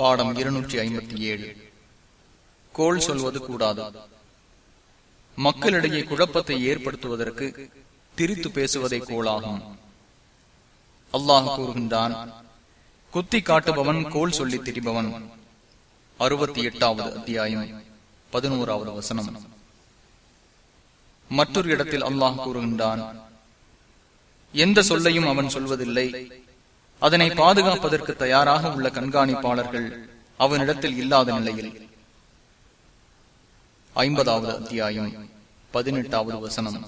பாடம் இருநூற்றி ஐம்பத்தி ஏழு. கோள் சொல்வது கூடாது. மக்களிடையே குழப்பத்தை ஏற்படுத்துவதற்கு திரித்து பேசுவதை கோளாகும் அல்லாஹ் கூறுகின்றான் குத்தி காட்டுபவன் கோல் சொல்லி திரிபவன். அறுபத்தி எட்டாவது அத்தியாயம் பதினோராவது வசனம். மற்றொரு இடத்தில் அல்லாஹ் கூறுகின்றான் எந்த சொல்லையும் அவன் சொல்வதில்லை அதனை பாதுகாப்பதற்கு தயாராக உள்ள கண்காணிப்பாளர்கள் அவனிடத்தில் இல்லாத நிலையில். ஐம்பதாவது அத்தியாயம் பதினெட்டாவது வசனம்.